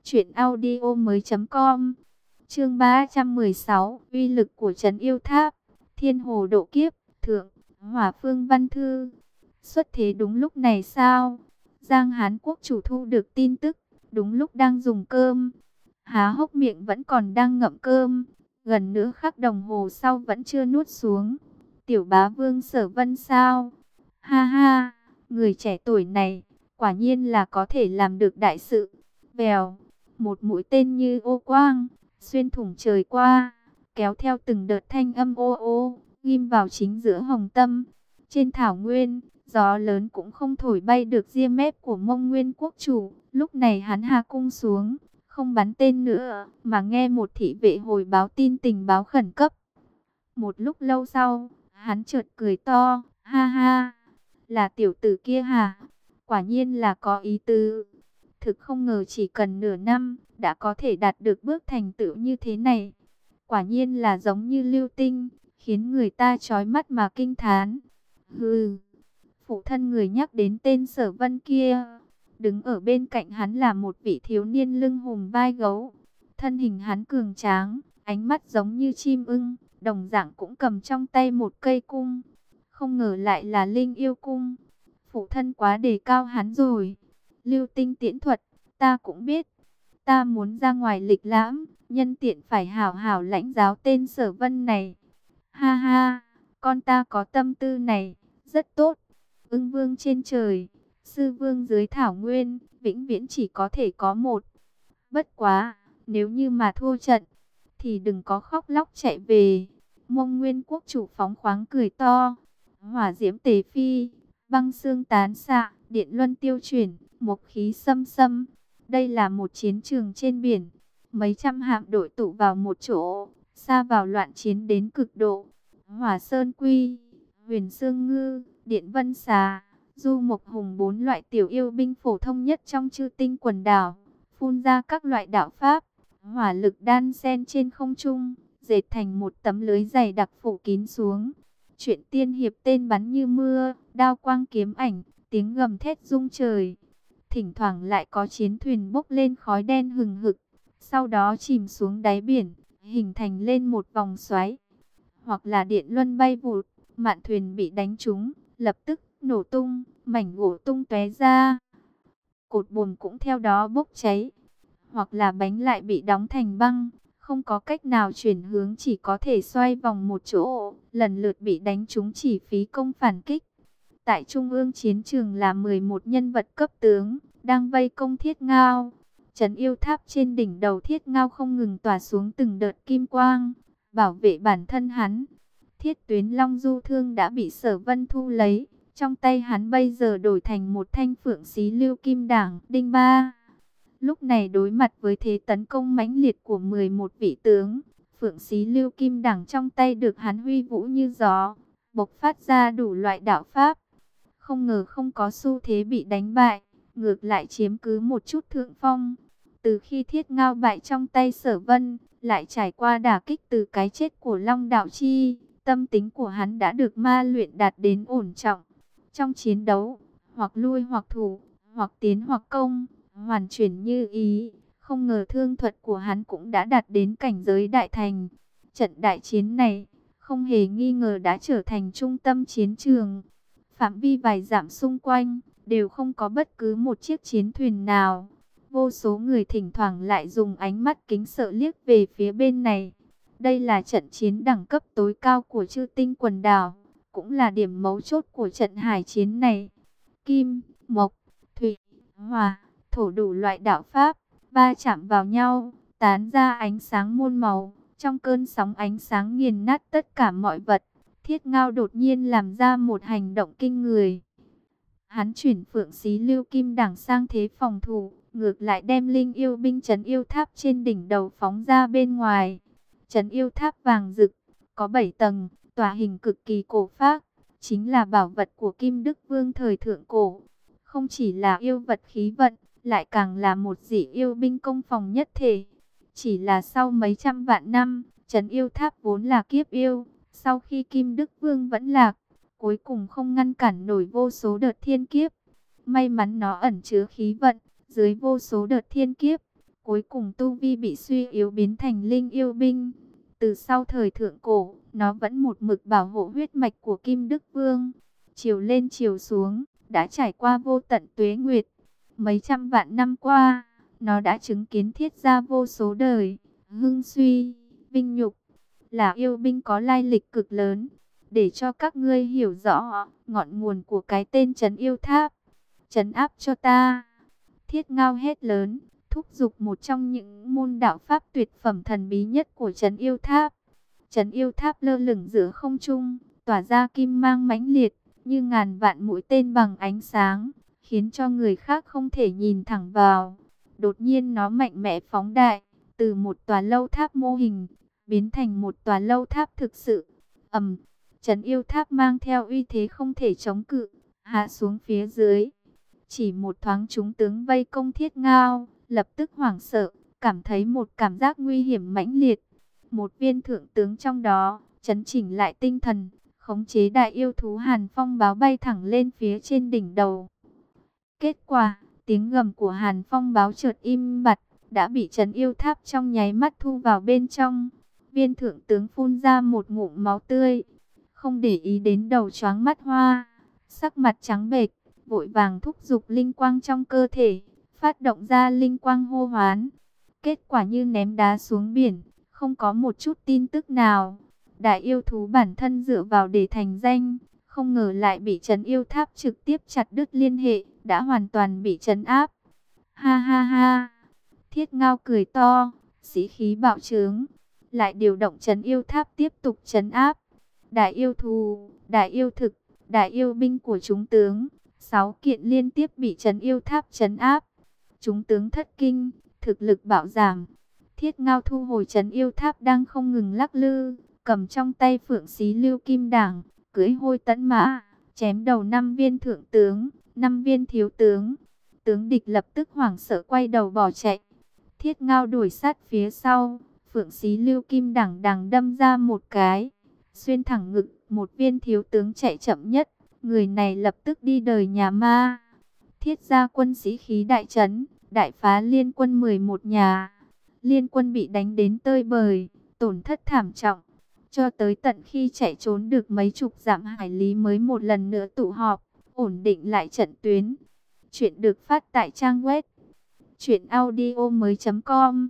truyệnaudiomoi.com. Chương 316, uy lực của trấn yêu tháp, Thiên Hồ độ kiếp, thượng, Hỏa Phương Văn thư. Xuất thế đúng lúc này sao? Giang Hán quốc chủ thu được tin tức, đúng lúc đang dùng cơm. Há hốc miệng vẫn còn đang ngậm cơm, gần nửa khắc đồng hồ sau vẫn chưa nuốt xuống. Tiểu bá vương sở vân sao? Ha ha, người trẻ tuổi này, quả nhiên là có thể làm được đại sự. Bèo một mũi tên như ô quang, xuyên thủng trời qua, kéo theo từng đợt thanh âm ô ô, ghim vào chính giữa hồng tâm. Trên thảo nguyên, gió lớn cũng không thổi bay được ria mép của mông nguyên quốc chủ. Lúc này hắn hạ cung xuống, không bắn tên nữa, mà nghe một thị vệ hồi báo tin tình báo khẩn cấp. Một lúc lâu sau, Hắn chợt cười to, ha ha, là tiểu tử kia hả? Quả nhiên là có ý tứ. Thực không ngờ chỉ cần nửa năm, đã có thể đạt được bước thành tựu như thế này. Quả nhiên là giống như lưu tinh, khiến người ta chói mắt mà kinh thán. Hừ, phụ thân người nhắc đến tên sở vân kia. Đứng ở bên cạnh hắn là một vị thiếu niên lưng hùng vai gấu. Thân hình hắn cường tráng, ánh mắt giống như chim ưng đồng dạng cũng cầm trong tay một cây cung. Không ngờ lại là linh yêu cung. Phụ thân quá đề cao hắn rồi. Lưu tinh tiễn thuật, ta cũng biết. Ta muốn ra ngoài lịch lãm, nhân tiện phải hảo hảo lãnh giáo tên sở vân này. Ha ha, con ta có tâm tư này, rất tốt. Ưng vương trên trời, sư vương dưới thảo nguyên, vĩnh viễn chỉ có thể có một. Bất quá, nếu như mà thua trận, thì đừng có khóc lóc chạy về. Mông nguyên quốc chủ phóng khoáng cười to. Hỏa diễm tề phi, băng xương tán xạ, điện luân tiêu chuyển, một khí xâm xâm. Đây là một chiến trường trên biển. Mấy trăm hạm đội tụ vào một chỗ, xa vào loạn chiến đến cực độ. Hỏa Sơn Quy, Huyền Sương Ngư, Điện Vân Xà, Du Mộc Hùng bốn loại tiểu yêu binh phổ thông nhất trong chư tinh quần đảo, phun ra các loại đạo pháp, hỏa lực đan xen trên không trung, dệt thành một tấm lưới dày đặc phủ kín xuống. Chuyện tiên hiệp tên bắn như mưa, đao quang kiếm ảnh, tiếng gầm thét rung trời. Thỉnh thoảng lại có chiến thuyền bốc lên khói đen hừng hực, sau đó chìm xuống đáy biển, hình thành lên một vòng xoáy. Hoặc là điện luân bay vụt, mạn thuyền bị đánh trúng, lập tức nổ tung, mảnh gỗ tung tóe ra. Cột buồm cũng theo đó bốc cháy, hoặc là bánh lại bị đóng thành băng, không có cách nào chuyển hướng chỉ có thể xoay vòng một chỗ, lần lượt bị đánh trúng chỉ phí công phản kích. Tại trung ương chiến trường là 11 nhân vật cấp tướng, đang vây công thiết ngao. Trấn yêu tháp trên đỉnh đầu thiết ngao không ngừng tỏa xuống từng đợt kim quang, bảo vệ bản thân hắn. Thiết tuyến long du thương đã bị sở vân thu lấy, trong tay hắn bây giờ đổi thành một thanh phượng xí lưu kim đảng đinh ba. Lúc này đối mặt với thế tấn công mãnh liệt của 11 vị tướng, phượng xí lưu kim đảng trong tay được hắn huy vũ như gió, bộc phát ra đủ loại đạo pháp. Không ngờ không có xu thế bị đánh bại, ngược lại chiếm cứ một chút thượng phong. Từ khi thiết ngao bại trong tay sở vân, lại trải qua đả kích từ cái chết của Long Đạo Chi, tâm tính của hắn đã được ma luyện đạt đến ổn trọng. Trong chiến đấu, hoặc lui hoặc thủ, hoặc tiến hoặc công, hoàn chuyển như ý, không ngờ thương thuật của hắn cũng đã đạt đến cảnh giới đại thành. Trận đại chiến này, không hề nghi ngờ đã trở thành trung tâm chiến trường. Phạm vi vài dặm xung quanh, đều không có bất cứ một chiếc chiến thuyền nào. Vô số người thỉnh thoảng lại dùng ánh mắt kính sợ liếc về phía bên này. Đây là trận chiến đẳng cấp tối cao của chư tinh quần đảo, cũng là điểm mấu chốt của trận hải chiến này. Kim, Mộc, Thủy, Hòa, thổ đủ loại đạo pháp, va chạm vào nhau, tán ra ánh sáng muôn màu. Trong cơn sóng ánh sáng nghiền nát tất cả mọi vật, thiết ngao đột nhiên làm ra một hành động kinh người. Hắn chuyển phượng xí lưu kim đẳng sang thế phòng thủ, ngược lại đem linh yêu binh trấn yêu tháp trên đỉnh đầu phóng ra bên ngoài. Trấn yêu tháp vàng rực, có 7 tầng, tòa hình cực kỳ cổ phác, chính là bảo vật của Kim Đức Vương thời thượng cổ. Không chỉ là yêu vật khí vận, lại càng là một dị yêu binh công phòng nhất thể. Chỉ là sau mấy trăm vạn năm, trấn yêu tháp vốn là kiếp yêu, sau khi Kim Đức Vương vẫn lạc, cuối cùng không ngăn cản nổi vô số đợt thiên kiếp. May mắn nó ẩn chứa khí vận, dưới vô số đợt thiên kiếp, cuối cùng tu vi bị suy yếu biến thành linh yêu binh. Từ sau thời thượng cổ, nó vẫn một mực bảo hộ huyết mạch của Kim Đức Vương. Chiều lên chiều xuống, đã trải qua vô tận tuế nguyệt. Mấy trăm vạn năm qua, nó đã chứng kiến thiết ra vô số đời, hưng suy, vinh nhục, là yêu binh có lai lịch cực lớn. Để cho các ngươi hiểu rõ ngọn nguồn của cái tên trấn yêu tháp. Trấn áp cho ta. Thiết ngao hét lớn, thúc giục một trong những môn đạo pháp tuyệt phẩm thần bí nhất của trấn yêu tháp. Trấn yêu tháp lơ lửng giữa không trung, tỏa ra kim mang mãnh liệt, như ngàn vạn mũi tên bằng ánh sáng, khiến cho người khác không thể nhìn thẳng vào. Đột nhiên nó mạnh mẽ phóng đại, từ một tòa lâu tháp mô hình, biến thành một tòa lâu tháp thực sự. ầm, trấn yêu tháp mang theo uy thế không thể chống cự, hạ xuống phía dưới. Chỉ một thoáng chúng tướng vây công thiết ngao, lập tức hoảng sợ, cảm thấy một cảm giác nguy hiểm mãnh liệt. Một viên thượng tướng trong đó, chấn chỉnh lại tinh thần, khống chế đại yêu thú Hàn Phong báo bay thẳng lên phía trên đỉnh đầu. Kết quả, tiếng gầm của Hàn Phong báo chợt im bặt, đã bị chấn yêu tháp trong nháy mắt thu vào bên trong. Viên thượng tướng phun ra một ngụm máu tươi, không để ý đến đầu choáng mắt hoa, sắc mặt trắng bệch, vội vàng thúc giục linh quang trong cơ thể, phát động ra linh quang hô hoán. kết quả như ném đá xuống biển, không có một chút tin tức nào. Đại yêu thú bản thân dựa vào để thành danh, không ngờ lại bị trấn yêu tháp trực tiếp chặt đứt liên hệ, đã hoàn toàn bị trấn áp. Ha ha ha, thiết ngao cười to, sĩ khí bạo trướng, lại điều động trấn yêu tháp tiếp tục trấn áp. Đại yêu thú, đại yêu thực, đại yêu binh của chúng tướng, sáu kiện liên tiếp bị trấn yêu tháp trấn áp. Chúng tướng thất kinh, thực lực bạo giảm. Thiết ngao thu hồi trấn yêu tháp đang không ngừng lắc lư, cầm trong tay phượng xí lưu kim đảng, cưỡi hôi tấn mã, chém đầu năm viên thượng tướng, năm viên thiếu tướng. Tướng địch lập tức hoảng sợ quay đầu bỏ chạy. Thiết ngao đuổi sát phía sau, phượng xí lưu kim đảng đằng đâm ra một cái, xuyên thẳng ngực, một viên thiếu tướng chạy chậm nhất, người này lập tức đi đời nhà ma. Thiết gia quân sĩ khí đại trấn, đại phá liên quân 11 nhà. Liên quân bị đánh đến tơi bời, tổn thất thảm trọng. Cho tới tận khi chạy trốn được mấy chục dặm hải lý mới một lần nữa tụ họp, ổn định lại trận tuyến. Chuyện được phát tại trang web truyệnaudiomoi.com.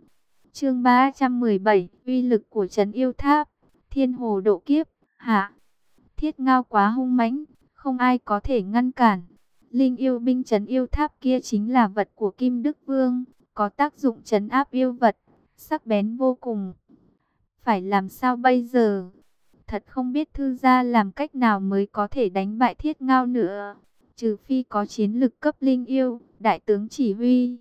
Chương 317, uy lực của trấn yêu tháp, Thiên Hồ độ kiếp, hạ. Thiết Ngao quá hung mãnh, không ai có thể ngăn cản. Linh yêu binh trấn yêu tháp kia chính là vật của Kim Đức Vương, có tác dụng trấn áp yêu vật, sắc bén vô cùng. Phải làm sao bây giờ? Thật không biết thư gia làm cách nào mới có thể đánh bại thiết ngao nữa. Trừ phi có chiến lực cấp linh yêu, đại tướng chỉ huy.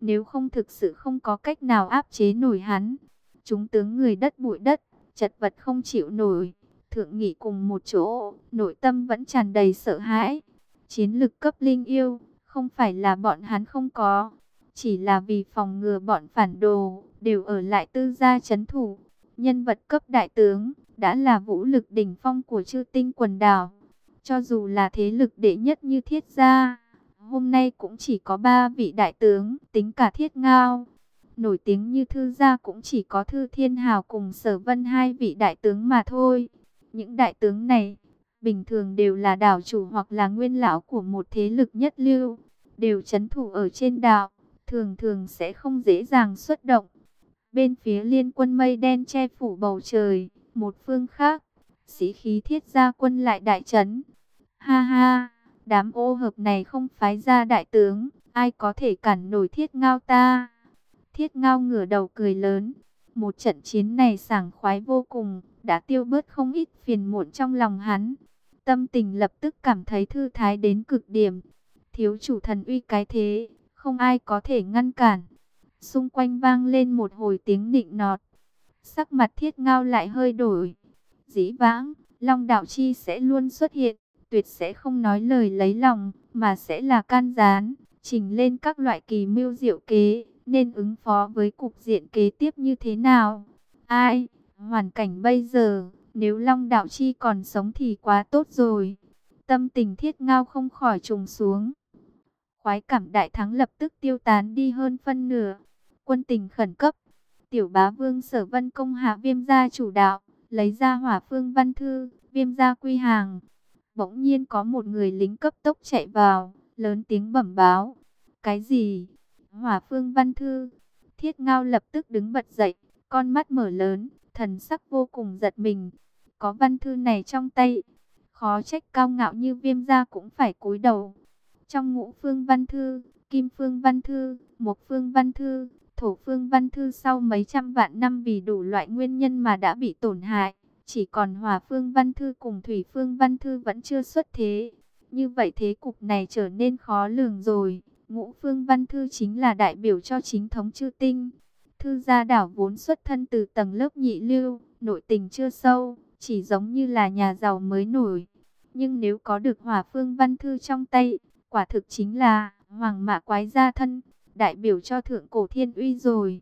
Nếu không thực sự không có cách nào áp chế nổi hắn. Chúng tướng người đất bụi đất, chật vật không chịu nổi. Thượng nghị cùng một chỗ, nội tâm vẫn tràn đầy sợ hãi. Chiến lực cấp linh yêu, không phải là bọn hắn không có. Chỉ là vì phòng ngừa bọn phản đồ, đều ở lại tư gia chấn thủ. Nhân vật cấp đại tướng, đã là vũ lực đỉnh phong của chư tinh quần đảo. Cho dù là thế lực đệ nhất như thiết gia, hôm nay cũng chỉ có ba vị đại tướng, tính cả thiết ngao. Nổi tiếng như thư gia cũng chỉ có thư thiên hào cùng sở vân hai vị đại tướng mà thôi. Những đại tướng này, bình thường đều là đảo chủ hoặc là nguyên lão của một thế lực nhất lưu, đều chấn thủ ở trên đảo, thường thường sẽ không dễ dàng xuất động. Bên phía liên quân mây đen che phủ bầu trời, một phương khác, sĩ khí thiết gia quân lại đại trấn. Ha ha, đám ô hợp này không phái ra đại tướng, ai có thể cản nổi thiết ngao ta. Thiết ngao ngửa đầu cười lớn, một trận chiến này sảng khoái vô cùng, đã tiêu bớt không ít phiền muộn trong lòng hắn. Tâm tình lập tức cảm thấy thư thái đến cực điểm. Thiếu chủ thần uy cái thế, không ai có thể ngăn cản. Xung quanh vang lên một hồi tiếng nịnh nọt. Sắc mặt thiết ngao lại hơi đổi. Dĩ vãng, Long Đạo Chi sẽ luôn xuất hiện, tuyệt sẽ không nói lời lấy lòng, mà sẽ là can gián, trình lên các loại kỳ mưu diệu kế, nên ứng phó với cục diện kế tiếp như thế nào. Ai, hoàn cảnh bây giờ, nếu Long Đạo Chi còn sống thì quá tốt rồi. Tâm tình thiết ngao không khỏi trùng xuống. Khoái cảm đại thắng lập tức tiêu tán đi hơn phân nửa. Quân tình khẩn cấp. Tiểu bá vương sở vân công hạ viêm gia chủ đạo. Lấy ra hỏa phương văn thư, viêm gia quy hàng. Bỗng nhiên có một người lính cấp tốc chạy vào, lớn tiếng bẩm báo. Cái gì? Hỏa phương văn thư. Thiết ngao lập tức đứng bật dậy, con mắt mở lớn, thần sắc vô cùng giật mình. Có văn thư này trong tay, khó trách cao ngạo như viêm gia cũng phải cúi đầu. Trong ngũ phương văn thư, kim phương văn thư, mộc phương văn thư, thổ phương văn thư sau mấy trăm vạn năm vì đủ loại nguyên nhân mà đã bị tổn hại. Chỉ còn hòa phương văn thư cùng thủy phương văn thư vẫn chưa xuất thế. Như vậy thế cục này trở nên khó lường rồi. Ngũ phương văn thư chính là đại biểu cho chính thống chư tinh. Thư gia đảo vốn xuất thân từ tầng lớp nhị lưu, nội tình chưa sâu, chỉ giống như là nhà giàu mới nổi. Nhưng nếu có được hỏa phương văn thư trong tay, quả thực chính là hoàng mã quái gia thân, đại biểu cho thượng cổ thiên uy rồi.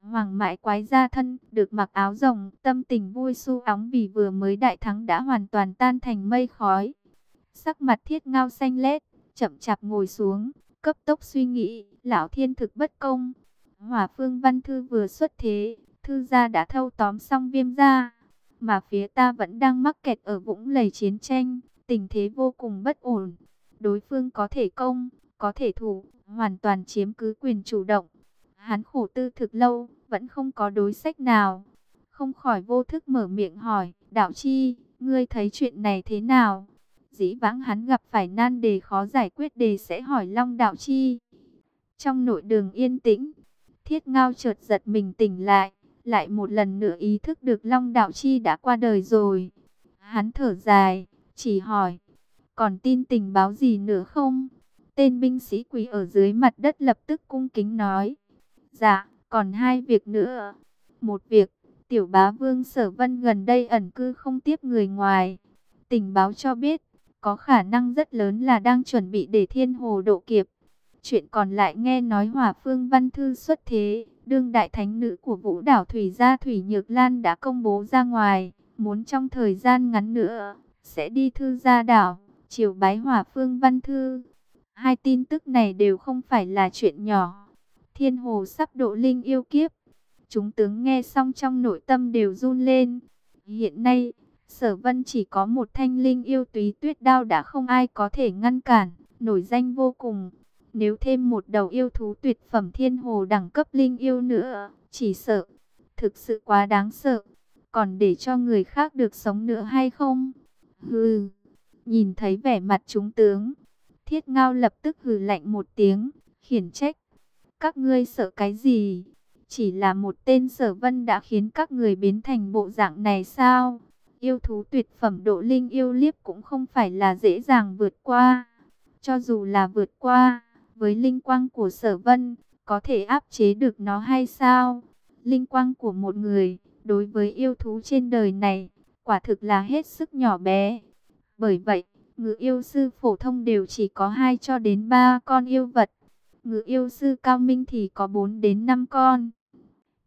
Hoàng mãi quái gia thân, được mặc áo rồng, tâm tình vui su óng vì vừa mới đại thắng đã hoàn toàn tan thành mây khói. Sắc mặt thiết ngao xanh lét, chậm chạp ngồi xuống, cấp tốc suy nghĩ, lão thiên thực bất công. Hỏa phương văn thư vừa xuất thế, thư gia đã thâu tóm xong viêm gia, mà phía ta vẫn đang mắc kẹt ở vũng lầy chiến tranh, tình thế vô cùng bất ổn. Đối phương có thể công, có thể thủ, hoàn toàn chiếm cứ quyền chủ động. Hắn khổ tư thực lâu, vẫn không có đối sách nào. Không khỏi vô thức mở miệng hỏi, đạo chi, ngươi thấy chuyện này thế nào? Dĩ vãng hắn gặp phải nan đề khó giải quyết đề sẽ hỏi Long đạo chi. Trong nội đường yên tĩnh, thiết ngao chợt giật mình tỉnh lại, lại một lần nữa ý thức được Long đạo chi đã qua đời rồi. Hắn thở dài, chỉ hỏi, còn tin tình báo gì nữa không? Tên binh sĩ quỳ ở dưới mặt đất lập tức cung kính nói, dạ, còn hai việc nữa. Một việc, tiểu bá vương sở vân gần đây ẩn cư không tiếp người ngoài. Tình báo cho biết, có khả năng rất lớn là đang chuẩn bị để thiên hồ độ kiếp. Chuyện còn lại nghe nói hỏa phương văn thư xuất thế, đương đại thánh nữ của vũ đảo Thủy Gia Thủy Nhược Lan đã công bố ra ngoài, muốn trong thời gian ngắn nữa, sẽ đi thư gia đảo, chiều bái hỏa phương văn thư. Hai tin tức này đều không phải là chuyện nhỏ. Thiên hồ sắp độ linh yêu kiếp. Chúng tướng nghe xong trong nội tâm đều run lên. Hiện nay, sở vân chỉ có một thanh linh yêu túy tuyết đao đã không ai có thể ngăn cản, nổi danh vô cùng. Nếu thêm một đầu yêu thú tuyệt phẩm thiên hồ đẳng cấp linh yêu nữa, chỉ sợ, thực sự quá đáng sợ. Còn để cho người khác được sống nữa hay không? Hừ, nhìn thấy vẻ mặt chúng tướng, thiết ngao lập tức hừ lạnh một tiếng, khiển trách. Các ngươi sợ cái gì? Chỉ là một tên sở vân đã khiến các người biến thành bộ dạng này sao? Yêu thú tuyệt phẩm độ linh yêu liếp cũng không phải là dễ dàng vượt qua. Cho dù là vượt qua, với linh quang của sở vân, có thể áp chế được nó hay sao? Linh quang của một người, đối với yêu thú trên đời này, quả thực là hết sức nhỏ bé. Bởi vậy, ngự yêu sư phổ thông đều chỉ có 2 cho đến 3 con yêu vật. Ngự yêu sư cao minh thì có 4 đến 5 con.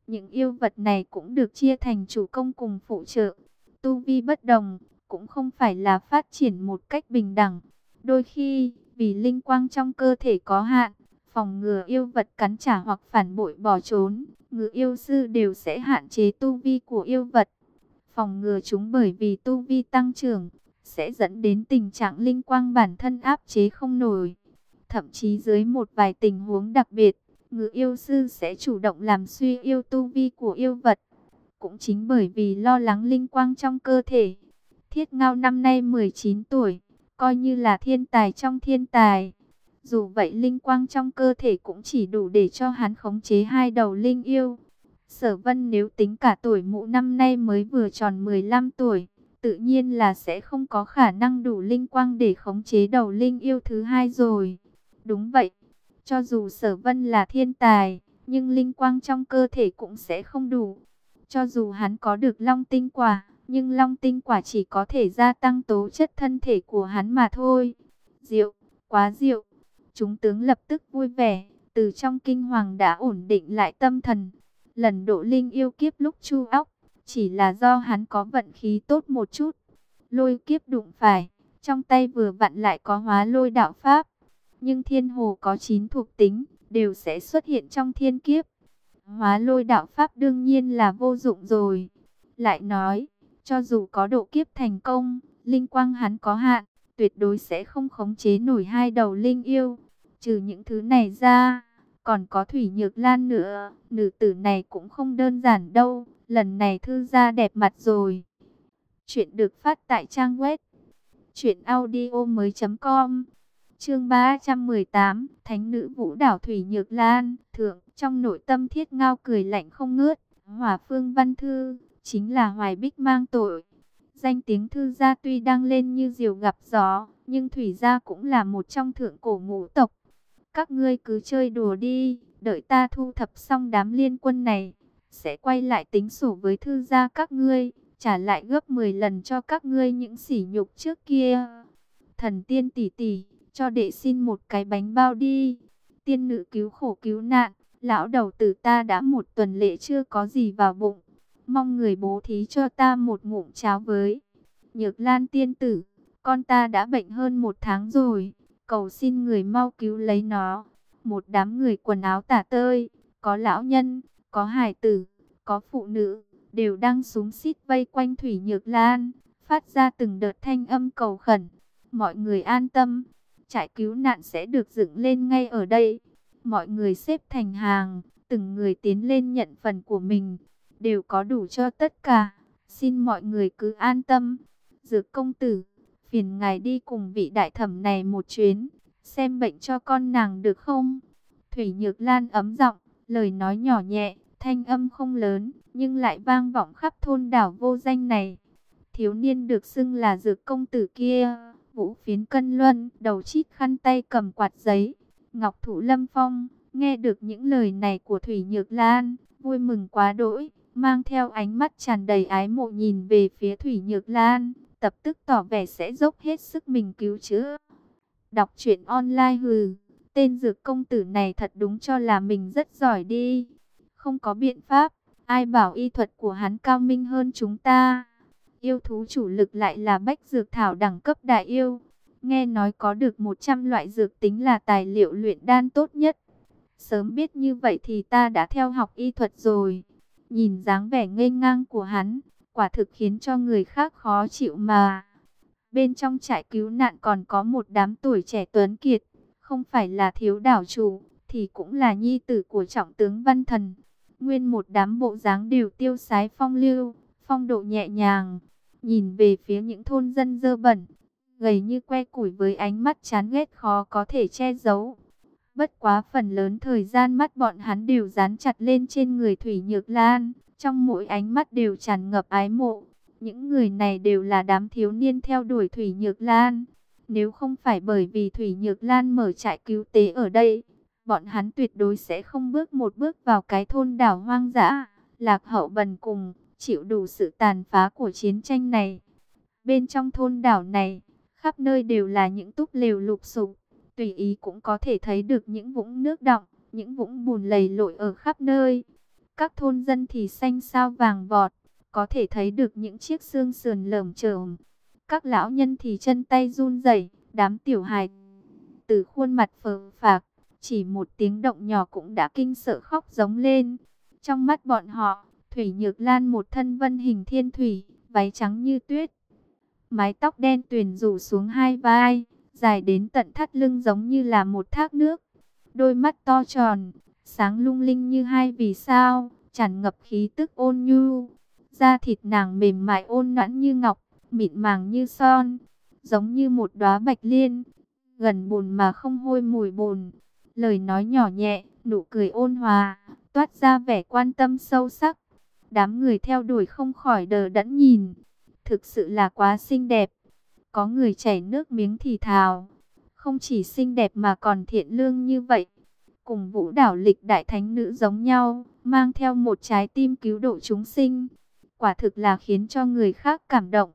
Những yêu vật này cũng được chia thành chủ công cùng phụ trợ. Tu vi bất đồng, cũng không phải là phát triển một cách bình đẳng. Đôi khi, vì linh quang trong cơ thể có hạn, phòng ngừa yêu vật cắn trả hoặc phản bội bỏ trốn, ngự yêu sư đều sẽ hạn chế tu vi của yêu vật. Phòng ngừa chúng bởi vì tu vi tăng trưởng, sẽ dẫn đến tình trạng linh quang bản thân áp chế không nổi. Thậm chí dưới một vài tình huống đặc biệt, ngự yêu sư sẽ chủ động làm suy yêu tu vi của yêu vật. Cũng chính bởi vì lo lắng linh quang trong cơ thể. Thiết ngao năm nay 19 tuổi, coi như là thiên tài trong thiên tài. Dù vậy linh quang trong cơ thể cũng chỉ đủ để cho hắn khống chế hai đầu linh yêu. Sở vân nếu tính cả tuổi mụ năm nay mới vừa tròn 15 tuổi, tự nhiên là sẽ không có khả năng đủ linh quang để khống chế đầu linh yêu thứ hai rồi. Đúng vậy, cho dù sở vân là thiên tài, nhưng linh quang trong cơ thể cũng sẽ không đủ. Cho dù hắn có được long tinh quả, nhưng long tinh quả chỉ có thể gia tăng tố chất thân thể của hắn mà thôi. Diệu, quá diệu. Chúng tướng lập tức vui vẻ, từ trong kinh hoàng đã ổn định lại tâm thần. Lần độ linh yêu kiếp lúc chu óc, chỉ là do hắn có vận khí tốt một chút. Lôi kiếp đụng phải, trong tay vừa vặn lại có hóa lôi đạo pháp. Nhưng thiên hồ có 9 thuộc tính, đều sẽ xuất hiện trong thiên kiếp. Hóa lôi đạo pháp đương nhiên là vô dụng rồi. Lại nói, cho dù có độ kiếp thành công, linh quang hắn có hạn, tuyệt đối sẽ không khống chế nổi hai đầu linh yêu. Trừ những thứ này ra, còn có Thủy Nhược Lan nữa, nữ tử này cũng không đơn giản đâu, lần này thư gia đẹp mặt rồi. Chuyện được phát tại trang web truyệnaudiomoi.com. Chương 318, Thánh nữ Vũ đảo Thủy Nhược Lan, thượng, trong nội tâm Thiết Ngao cười lạnh không ngớt, Hỏa Phương Văn Thư, chính là Hoài Bích mang tội. Danh tiếng thư gia tuy đang lên như diều gặp gió, nhưng Thủy gia cũng là một trong thượng cổ ngũ tộc. Các ngươi cứ chơi đùa đi, đợi ta thu thập xong đám liên quân này, sẽ quay lại tính sổ với thư gia các ngươi, trả lại gấp 10 lần cho các ngươi những sỉ nhục trước kia. Thần tiên tỷ tỷ, cho đệ xin một cái bánh bao đi. Tiên nữ cứu khổ cứu nạn, lão đầu tử ta đã một tuần lễ chưa có gì vào bụng. Mong người bố thí cho ta một ngụm cháo với. Nhược lan tiên tử, con ta đã bệnh hơn một tháng rồi. Cầu xin người mau cứu lấy nó. Một đám người quần áo tả tơi, có lão nhân, có hài tử, có phụ nữ, đều đang súng xít vây quanh Thủy Nhược Lan, phát ra từng đợt thanh âm cầu khẩn. Mọi người an tâm, trại cứu nạn sẽ được dựng lên ngay ở đây. Mọi người xếp thành hàng, từng người tiến lên nhận phần của mình, đều có đủ cho tất cả. Xin mọi người cứ an tâm. Dược công tử, phiền ngài đi cùng vị đại thẩm này một chuyến, xem bệnh cho con nàng được không? Thủy Nhược Lan ấm giọng, lời nói nhỏ nhẹ, thanh âm không lớn, nhưng lại vang vọng khắp thôn đảo vô danh này. Thiếu niên được xưng là dược công tử kia, vũ phiến cân luân, đầu chít khăn tay cầm quạt giấy, ngọc thủ lâm phong, nghe được những lời này của Thủy Nhược Lan, vui mừng quá đỗi, mang theo ánh mắt tràn đầy ái mộ nhìn về phía Thủy Nhược Lan, tập tức tỏ vẻ sẽ dốc hết sức mình cứu chữa. Đọc truyện online hừ, tên dược công tử này thật đúng cho là mình rất giỏi đi. Không có biện pháp, ai bảo y thuật của hắn cao minh hơn chúng ta. Yêu thú chủ lực lại là bách dược thảo đẳng cấp đại yêu. Nghe nói có được 100 loại dược tính là tài liệu luyện đan tốt nhất. Sớm biết như vậy thì ta đã theo học y thuật rồi. Nhìn dáng vẻ ngây ngang của hắn, quả thực khiến cho người khác khó chịu mà. Bên trong trại cứu nạn còn có một đám tuổi trẻ tuấn kiệt, không phải là thiếu đảo chủ, thì cũng là nhi tử của trọng tướng Văn Thần. Nguyên một đám bộ dáng đều tiêu sái phong lưu, phong độ nhẹ nhàng, nhìn về phía những thôn dân dơ bẩn, gầy như que củi với ánh mắt chán ghét khó có thể che giấu. Bất quá phần lớn thời gian mắt bọn hắn đều dán chặt lên trên người Thủy Nhược Lan, trong mỗi ánh mắt đều tràn ngập ái mộ. Những người này đều là đám thiếu niên theo đuổi Thủy Nhược Lan. Nếu không phải bởi vì Thủy Nhược Lan mở trại cứu tế ở đây, bọn hắn tuyệt đối sẽ không bước một bước vào cái thôn đảo hoang dã, lạc hậu bần cùng, chịu đủ sự tàn phá của chiến tranh này. Bên trong thôn đảo này, khắp nơi đều là những túp lều lục sụp, tùy ý cũng có thể thấy được những vũng nước đọng, những vũng bùn lầy lội ở khắp nơi. Các thôn dân thì xanh sao vàng vọt, có thể thấy được những chiếc xương sườn lởm chởm. Các lão nhân thì chân tay run rẩy, đám tiểu hài từ khuôn mặt phờ phạc, chỉ một tiếng động nhỏ cũng đã kinh sợ khóc giống lên. Trong mắt bọn họ, Thủy Nhược Lan một thân vân hình thiên thủy, váy trắng như tuyết. Mái tóc đen tuyền rủ xuống hai vai, dài đến tận thắt lưng giống như là một thác nước. Đôi mắt to tròn, sáng lung linh như hai vì sao, tràn ngập khí tức ôn nhu. Da thịt nàng mềm mại ôn nhãn như ngọc, mịn màng như son, giống như một đóa bạch liên, gần bùn mà không hôi mùi bùn. Lời nói nhỏ nhẹ, nụ cười ôn hòa, toát ra vẻ quan tâm sâu sắc. Đám người theo đuổi không khỏi đờ đẫn nhìn, thực sự là quá xinh đẹp. Có người chảy nước miếng thì thào, không chỉ xinh đẹp mà còn thiện lương như vậy. Cùng vũ đảo lịch đại thánh nữ giống nhau, mang theo một trái tim cứu độ chúng sinh. Quả thực là khiến cho người khác cảm động.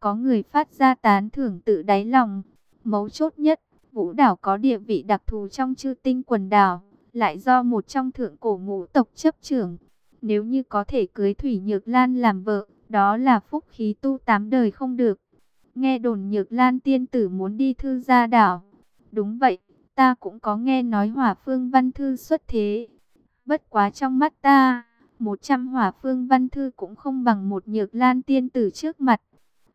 Có người phát ra tán thưởng tự đáy lòng. Mấu chốt nhất, vũ đảo có địa vị đặc thù trong chư tinh quần đảo, lại do một trong thượng cổ ngũ tộc chấp trưởng. Nếu như có thể cưới Thủy Nhược Lan làm vợ, đó là phúc khí tu tám đời không được. Nghe đồn Nhược Lan tiên tử muốn đi thư gia đảo. Đúng vậy, ta cũng có nghe nói hỏa phương văn thư xuất thế. Bất quá trong mắt ta, một trăm hỏa phương văn thư cũng không bằng một Nhược Lan tiên tử trước mặt.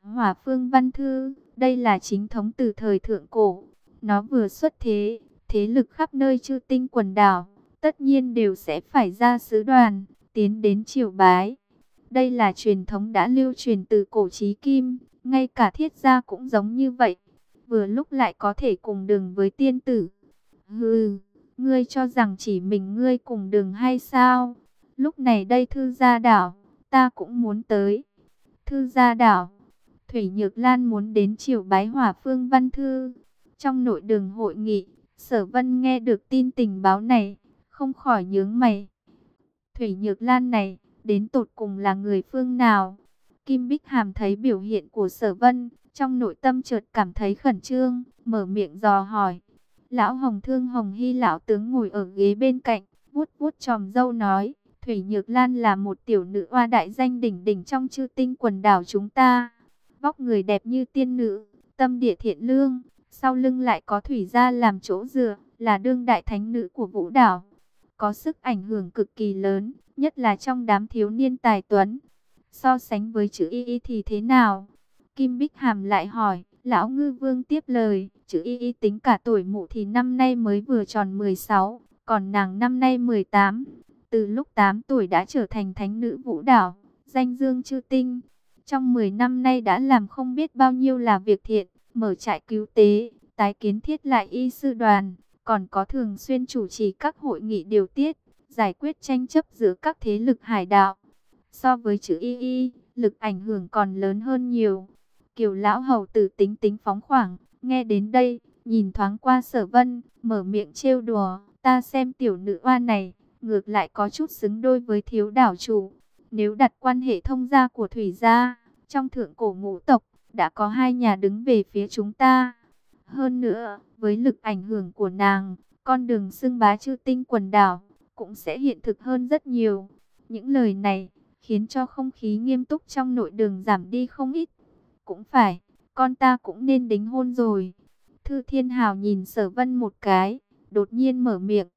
Hỏa phương văn thư, đây là chính thống từ thời thượng cổ. Nó vừa xuất thế, thế lực khắp nơi chư tinh quần đảo, tất nhiên đều sẽ phải ra sứ đoàn, tiến đến triều bái. Đây là truyền thống đã lưu truyền từ cổ chí kim, ngay cả thiết gia cũng giống như vậy. Vừa lúc lại có thể cùng đường với tiên tử. Hừ, ngươi cho rằng chỉ mình ngươi cùng đường hay sao? Lúc này đây thư gia đảo, ta cũng muốn tới. Thư gia đảo, Thủy Nhược Lan muốn đến triều bái hỏa phương văn thư. Trong nội đường hội nghị, sở vân nghe được tin tình báo này, không khỏi nhướng mày. Thủy Nhược Lan này, đến tột cùng là người phương nào? Kim Bích Hàm thấy biểu hiện của sở vân, trong nội tâm chợt cảm thấy khẩn trương, mở miệng dò hỏi. Lão Hồng Thương Hồng Hy lão tướng ngồi ở ghế bên cạnh, vuốt vuốt tròm dâu nói, Thủy Nhược Lan là một tiểu nữ oa đại danh đỉnh đỉnh trong chư tinh quần đảo chúng ta. Vóc người đẹp như tiên nữ, tâm địa thiện lương, sau lưng lại có thủy gia làm chỗ dựa, là đương đại thánh nữ của vũ đảo. Có sức ảnh hưởng cực kỳ lớn, nhất là trong đám thiếu niên tài tuấn. So sánh với chữ y y thì thế nào? Kim Bích Hàm lại hỏi, lão ngư vương tiếp lời, chữ y y tính cả tuổi mụ thì năm nay mới vừa tròn 16, còn nàng năm nay 18. từ lúc 8 tuổi đã trở thành thánh nữ vũ đảo, danh dương chư tinh. Trong 10 năm nay đã làm không biết bao nhiêu là việc thiện, mở trại cứu tế, tái kiến thiết lại y sư đoàn, còn có thường xuyên chủ trì các hội nghị điều tiết, giải quyết tranh chấp giữa các thế lực hải đạo. So với chữ y y, lực ảnh hưởng còn lớn hơn nhiều. Kiều lão hầu tử tính tính phóng khoảng, nghe đến đây, nhìn thoáng qua sở vân, mở miệng trêu đùa, ta xem tiểu nữ oa này, ngược lại có chút xứng đôi với thiếu đảo chủ. Nếu đặt quan hệ thông gia của thủy gia, trong thượng cổ ngũ tộc, đã có hai nhà đứng về phía chúng ta. Hơn nữa, với lực ảnh hưởng của nàng, con đường xưng bá chư tinh quần đảo, cũng sẽ hiện thực hơn rất nhiều. Những lời này, khiến cho không khí nghiêm túc trong nội đường giảm đi không ít. Cũng phải, con ta cũng nên đính hôn rồi. Thư Thiên Hào nhìn sở vân một cái, đột nhiên mở miệng,